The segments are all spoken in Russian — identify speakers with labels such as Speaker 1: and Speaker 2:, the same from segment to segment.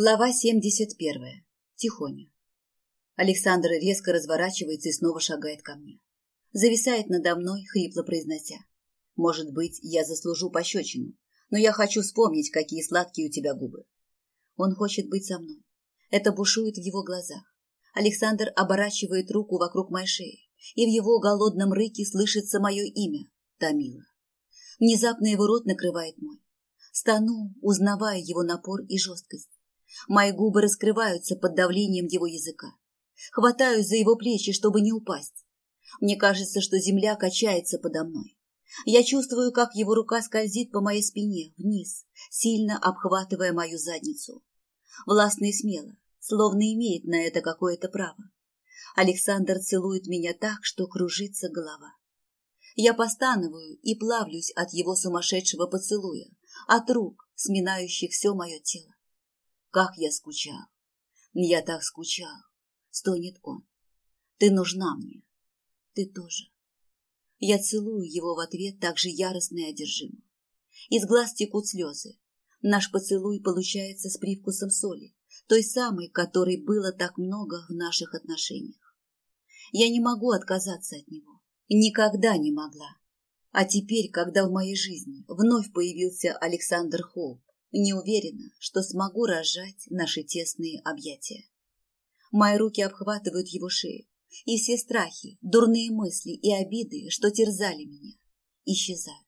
Speaker 1: Глава 71. Тихоня. Александр резко разворачивается и снова шагает ко мне. Зависает надо мной, хрипло произнося. Может быть, я заслужу пощечину, но я хочу вспомнить, какие сладкие у тебя губы. Он хочет быть со мной. Это бушует в его глазах. Александр оборачивает руку вокруг моей шеи, и в его голодном рыке слышится мое имя – Тамила. Внезапно его рот накрывает мой. Стану, узнавая его напор и жесткость. Мои губы раскрываются под давлением его языка. Хватаюсь за его плечи, чтобы не упасть. Мне кажется, что земля качается подо мной. Я чувствую, как его рука скользит по моей спине вниз, сильно обхватывая мою задницу. Властно и смело, словно имеет на это какое-то право. Александр целует меня так, что кружится голова. Я постанываю и плавлюсь от его сумасшедшего поцелуя, от рук, сминающих все мое тело. Как я скучал. Я так скучал. Стонет он. Ты нужна мне. Ты тоже. Я целую его в ответ так же яростно и одержимо. Из глаз текут слезы. Наш поцелуй получается с привкусом соли, той самой, которой было так много в наших отношениях. Я не могу отказаться от него. Никогда не могла. А теперь, когда в моей жизни вновь появился Александр Холп, не уверена, что смогу разжать наши тесные объятия. Мои руки обхватывают его шею, и все страхи, дурные мысли и обиды, что терзали меня, исчезают.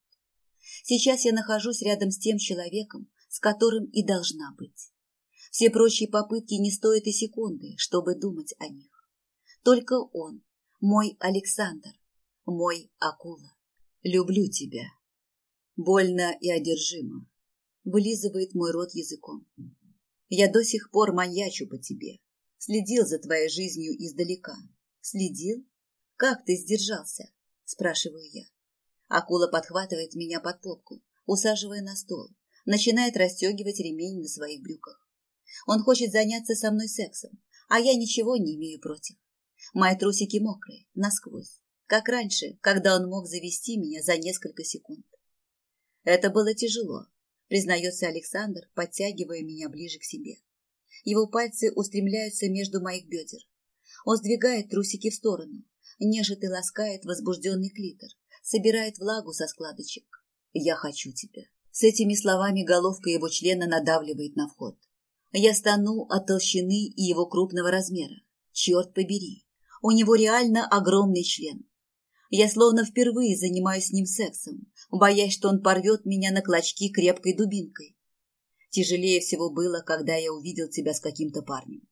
Speaker 1: Сейчас я нахожусь рядом с тем человеком, с которым и должна быть. Все прочие попытки не стоят и секунды, чтобы думать о них. Только он, мой Александр, мой акула. Люблю тебя. Больно и одержимо, вылизывает мой рот языком. Я до сих пор маньячу по тебе. Следил за твоей жизнью издалека. Следил? Как ты сдержался? Спрашиваю я. Акула подхватывает меня под попку, усаживая на стол, начинает расстегивать ремень на своих брюках. Он хочет заняться со мной сексом, а я ничего не имею против. Мои трусики мокрые, насквозь, как раньше, когда он мог завести меня за несколько секунд. Это было тяжело, признается Александр, подтягивая меня ближе к себе. Его пальцы устремляются между моих бедер. Он сдвигает трусики в сторону, нежит и ласкает возбужденный клитор, собирает влагу со складочек. «Я хочу тебя». С этими словами головка его члена надавливает на вход. Я стану от толщины и его крупного размера. Черт побери, у него реально огромный член. Я словно впервые занимаюсь с ним сексом, боясь, что он порвет меня на клочки крепкой дубинкой. Тяжелее всего было, когда я увидел тебя с каким-то парнем.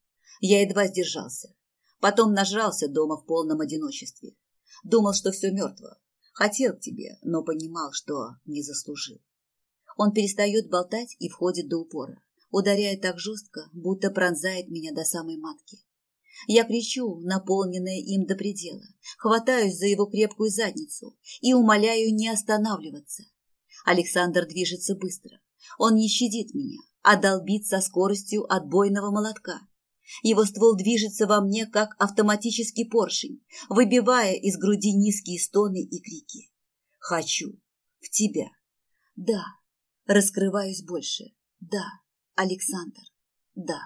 Speaker 1: Я едва сдержался. Потом нажрался дома в полном одиночестве. Думал, что все мертво. Хотел к тебе, но понимал, что не заслужил. Он перестает болтать и входит до упора, ударяя так жестко, будто пронзает меня до самой матки. Я кричу, наполненная им до предела, хватаюсь за его крепкую задницу и умоляю не останавливаться. Александр движется быстро. Он не щадит меня, а долбит со скоростью отбойного молотка. Его ствол движется во мне, как автоматический поршень, выбивая из груди низкие стоны и крики. «Хочу! В тебя!» «Да!» Раскрываюсь больше. «Да, Александр! Да!»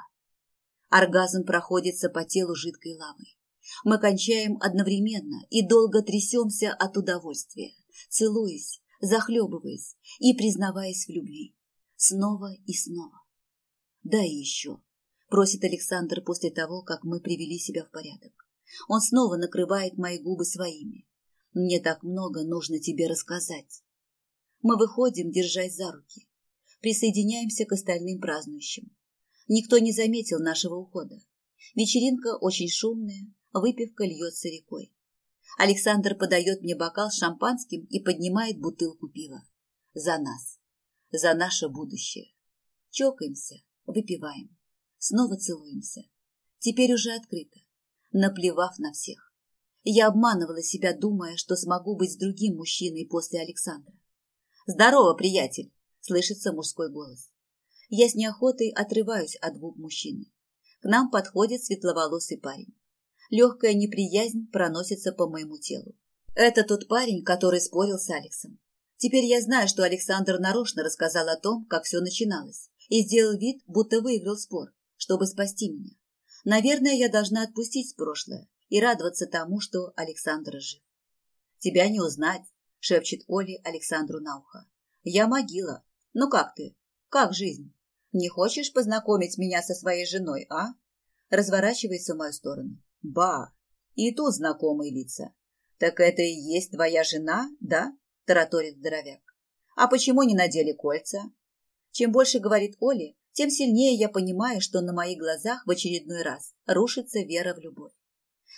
Speaker 1: Оргазм проходится по телу жидкой лавой. Мы кончаем одновременно и долго трясемся от удовольствия, целуясь, захлебываясь и признаваясь в любви. Снова и снова. Да и еще, просит Александр после того, как мы привели себя в порядок. Он снова накрывает мои губы своими. Мне так много нужно тебе рассказать. Мы выходим, держась за руки. Присоединяемся к остальным празднующим. Никто не заметил нашего ухода. Вечеринка очень шумная, выпивка льется рекой. Александр подает мне бокал с шампанским и поднимает бутылку пива. За нас. За наше будущее. Чокаемся, выпиваем. Снова целуемся. Теперь уже открыто, наплевав на всех. Я обманывала себя, думая, что смогу быть с другим мужчиной после Александра. «Здорово, приятель!» – слышится мужской голос. Я с неохотой отрываюсь от губ мужчины. К нам подходит светловолосый парень. Легкая неприязнь проносится по моему телу. Это тот парень, который спорил с Алексом. Теперь я знаю, что Александр нарочно рассказал о том, как все начиналось, и сделал вид, будто выиграл спор, чтобы спасти меня. Наверное, я должна отпустить прошлое и радоваться тому, что Александр жив. «Тебя не узнать», — шепчет Оли Александру на ухо. «Я могила. Ну как ты? Как жизнь? Не хочешь познакомить меня со своей женой, а?» Разворачивается в мою сторону. «Ба! И тут знакомые лица. Так это и есть твоя жена, да?» – тараторит здоровяк. «А почему не надели кольца?» Чем больше говорит Оли, тем сильнее я понимаю, что на моих глазах в очередной раз рушится вера в любовь.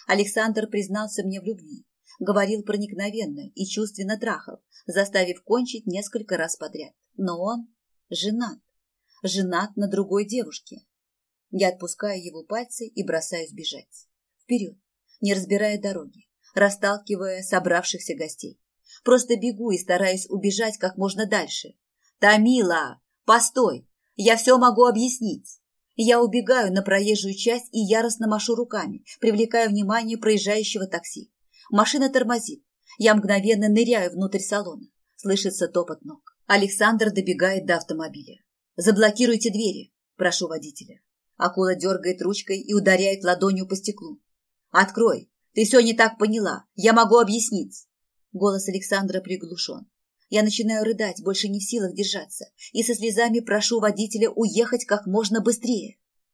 Speaker 1: Александр признался мне в любви, говорил проникновенно и чувственно трахал, заставив кончить несколько раз подряд. Но он женат, женат на другой девушке. Я отпускаю его пальцы и бросаюсь бежать. Вперед, не разбирая дороги, расталкивая собравшихся гостей. Просто бегу и стараюсь убежать как можно дальше. «Тамила! Постой! Я все могу объяснить!» Я убегаю на проезжую часть и яростно машу руками, привлекая внимание проезжающего такси. Машина тормозит. Я мгновенно ныряю внутрь салона. Слышится топот ног. Александр добегает до автомобиля. «Заблокируйте двери», – прошу водителя. Акула дергает ручкой и ударяет ладонью по стеклу. «Открой! Ты все не так поняла. Я могу объяснить!» Голос Александра приглушен. Я начинаю рыдать, больше не в силах держаться, и со слезами прошу водителя уехать как можно быстрее.